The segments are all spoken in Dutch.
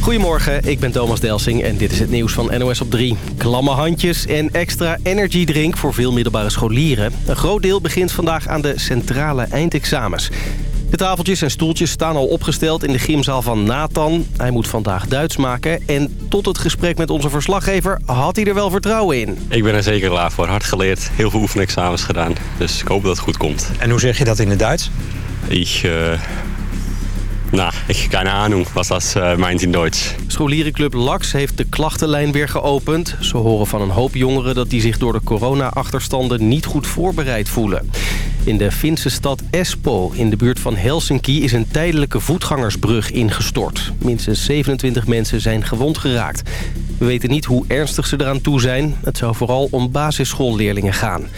Goedemorgen, ik ben Thomas Delsing en dit is het nieuws van NOS op 3. Klamme handjes en extra energiedrink voor veel middelbare scholieren. Een groot deel begint vandaag aan de centrale eindexamens. De tafeltjes en stoeltjes staan al opgesteld in de gymzaal van Nathan. Hij moet vandaag Duits maken en tot het gesprek met onze verslaggever had hij er wel vertrouwen in. Ik ben er zeker klaar voor. Hard geleerd, heel veel oefenexamens gedaan. Dus ik hoop dat het goed komt. En hoe zeg je dat in het Duits? Ik... Uh... Nou, ik keine Ahnung was dat uh, meint in Duits. Scholierenclub LAX heeft de klachtenlijn weer geopend. Ze horen van een hoop jongeren dat die zich door de corona-achterstanden niet goed voorbereid voelen. In de Finse stad Espoo, in de buurt van Helsinki, is een tijdelijke voetgangersbrug ingestort. Minstens 27 mensen zijn gewond geraakt. We weten niet hoe ernstig ze eraan toe zijn. Het zou vooral om basisschoolleerlingen gaan.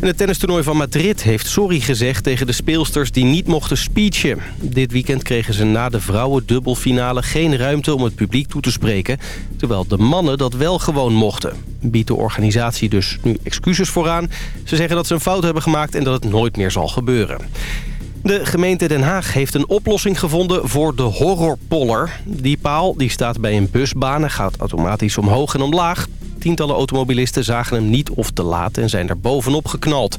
En het tennistoernooi van Madrid heeft sorry gezegd tegen de speelsters die niet mochten speechen. Dit weekend kregen ze na de vrouwen-dubbelfinale geen ruimte om het publiek toe te spreken... terwijl de mannen dat wel gewoon mochten. Biedt de organisatie dus nu excuses vooraan. Ze zeggen dat ze een fout hebben gemaakt en dat het nooit meer zal gebeuren. De gemeente Den Haag heeft een oplossing gevonden voor de horrorpoller. Die paal die staat bij een busbaan en gaat automatisch omhoog en omlaag. Tientallen automobilisten zagen hem niet of te laat en zijn er bovenop geknald.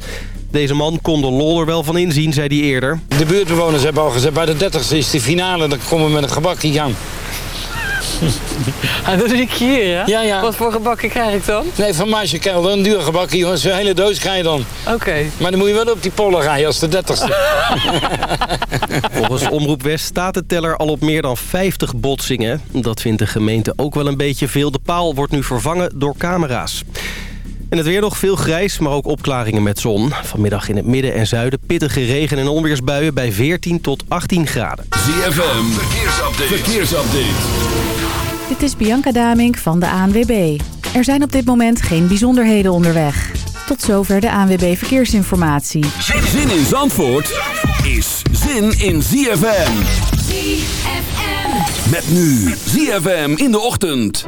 Deze man kon de lol er wel van inzien, zei hij eerder. De buurtbewoners hebben al gezegd, bij de 30ste is de finale, dan komen we met een gebakje aan. Ah, dat is ik hier, ja? Ja, ja. Wat voor gebakje krijg ik dan? Nee, van Maasje Kelder, een duur gebakje, jongens. Een hele doos krijg je dan. Oké. Maar dan moet je wel op die pollen rijden als de 30ste. Volgens Omroep West staat de teller al op meer dan 50 botsingen. Dat vindt de gemeente ook wel een beetje veel. De paal wordt nu vervangen door camera's. En het weer nog veel grijs, maar ook opklaringen met zon. Vanmiddag in het midden en zuiden pittige regen- en onweersbuien bij 14 tot 18 graden. ZFM, verkeersupdate. verkeersupdate. Dit is Bianca Damink van de ANWB. Er zijn op dit moment geen bijzonderheden onderweg. Tot zover de ANWB Verkeersinformatie. Zin in Zandvoort is zin in ZFM. ZFM. Met nu ZFM in de ochtend.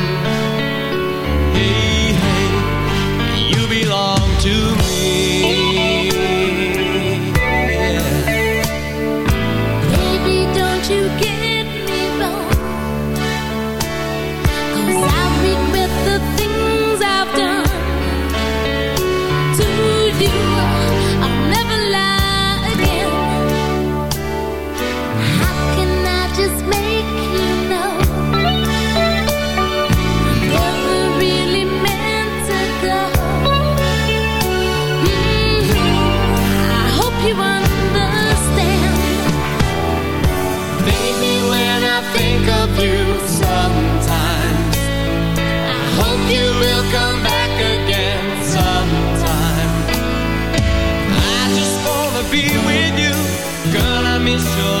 sure.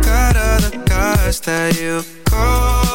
Got the guys that you call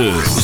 9.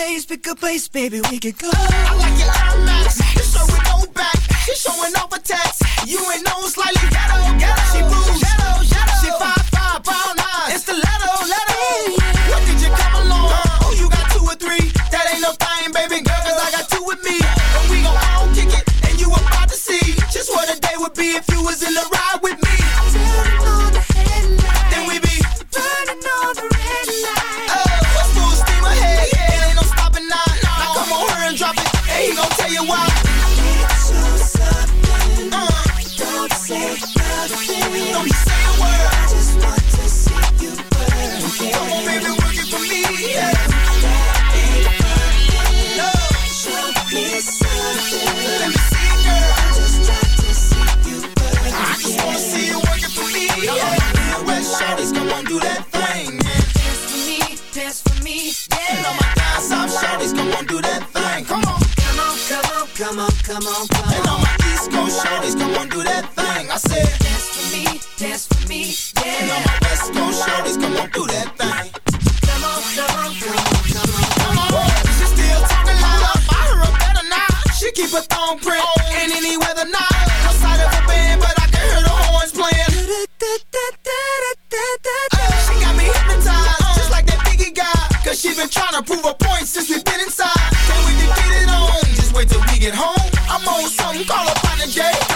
place, pick a place, baby, we could go. I like your eye climax, This show we go back. She's showing off a text. You ain't no slightly ghetto, ghetto. She moves. come on, come on. And all my East Coast shorties, come on, do that thing. I said, dance for me, dance for me, yeah. And all my West Coast shorties, come on, do that thing. Come on, come on, come on, come on, come on. She still talking loud. I heard her better now. She keep a thong print oh. in any weather now. No side of a band, but I can hear the horns playing. She got me hypnotized, oh. just like that Biggie guy. Cause she been trying to prove a point since we been inside. Can we get it on? Just wait till we get home shake.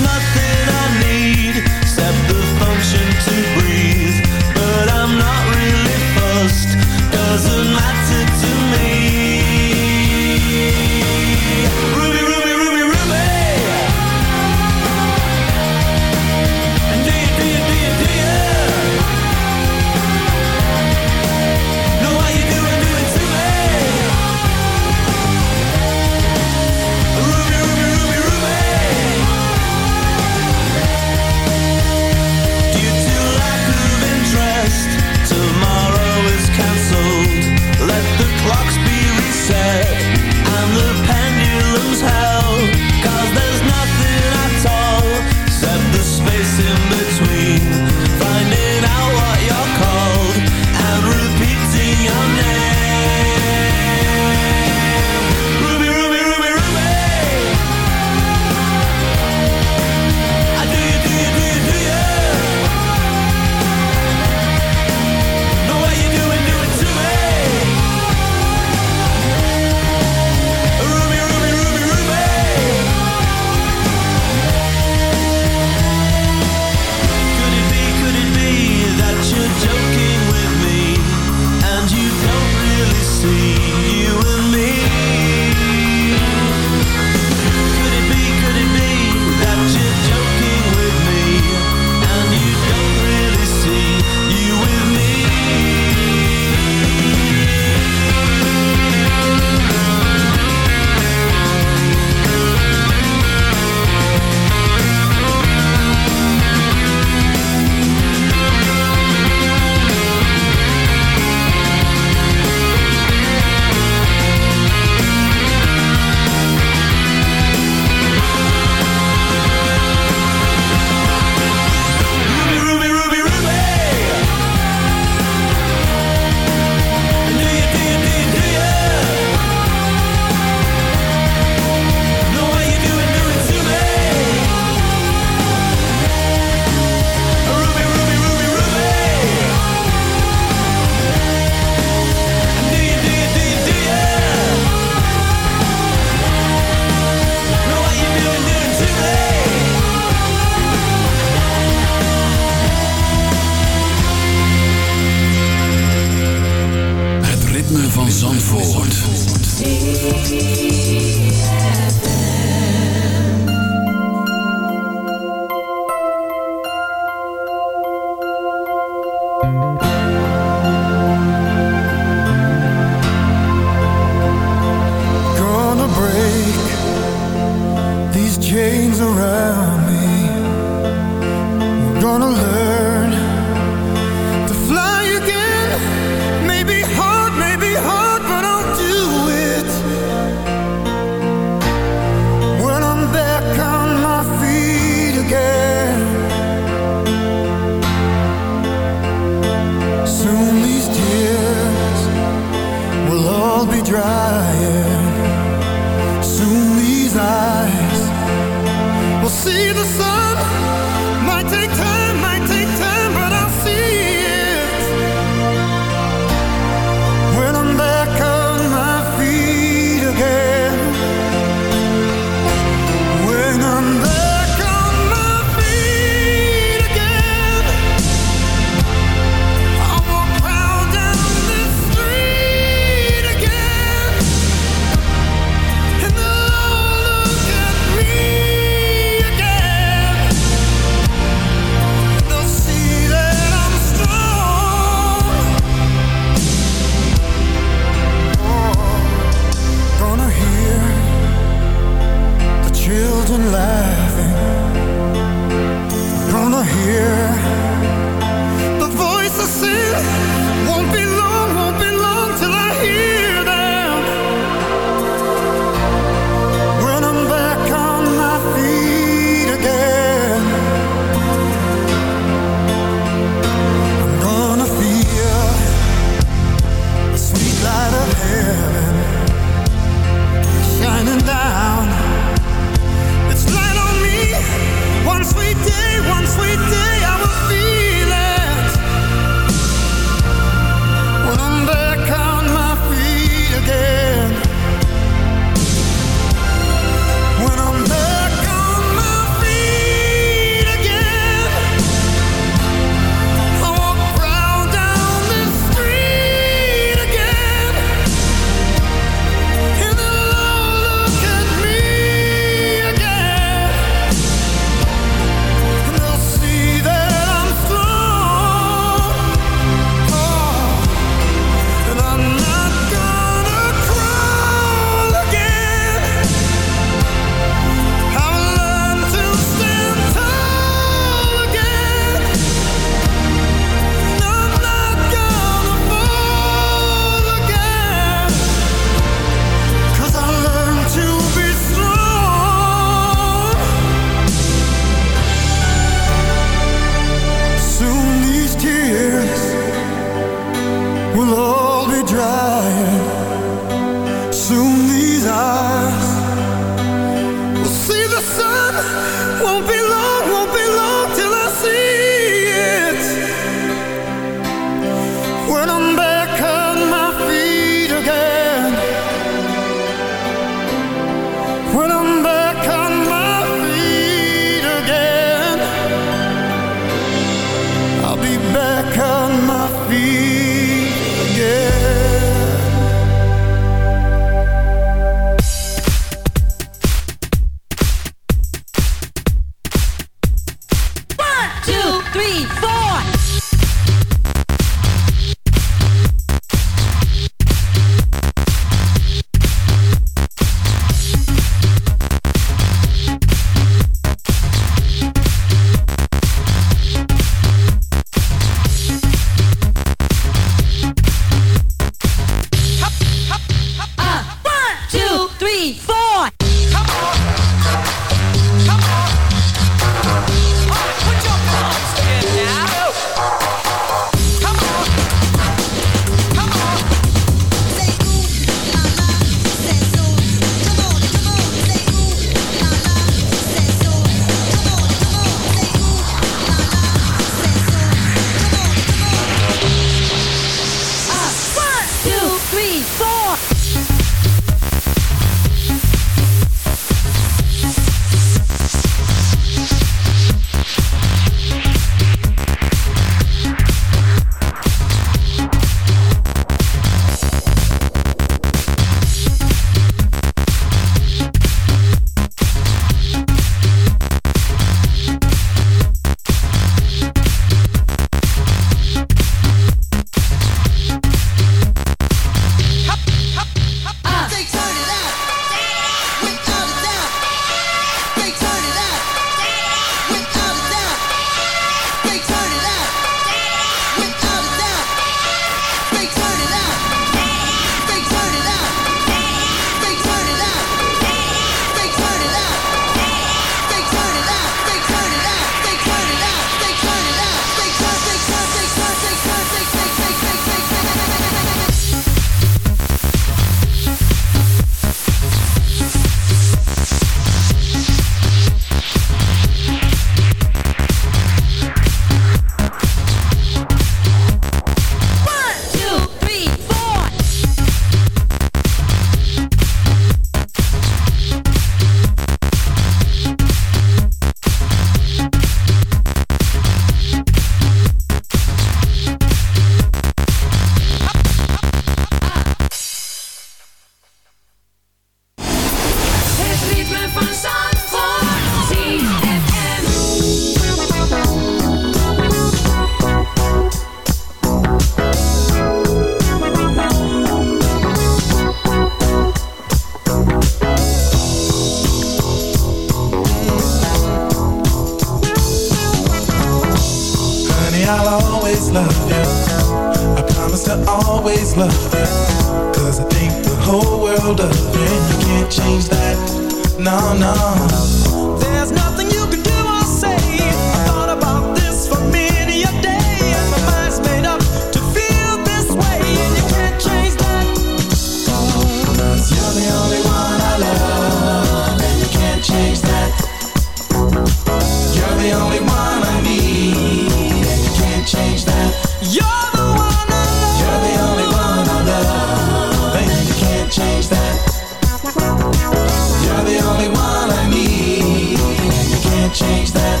only one I need. And you can't change that.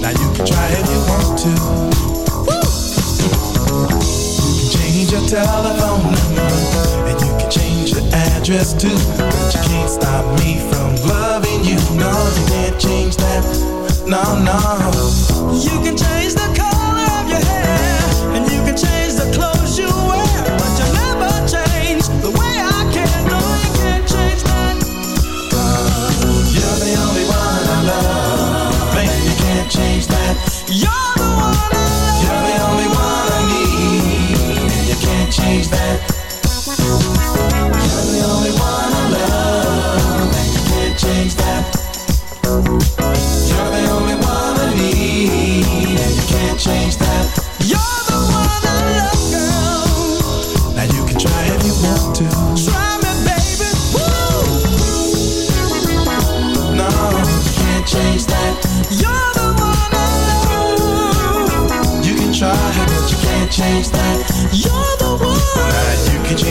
Now you can try if you want to. You can change your telephone number. And you can change your address too. But you can't stop me from loving you. No, you can't change that. No, no. You can change the color of your hair. And you can change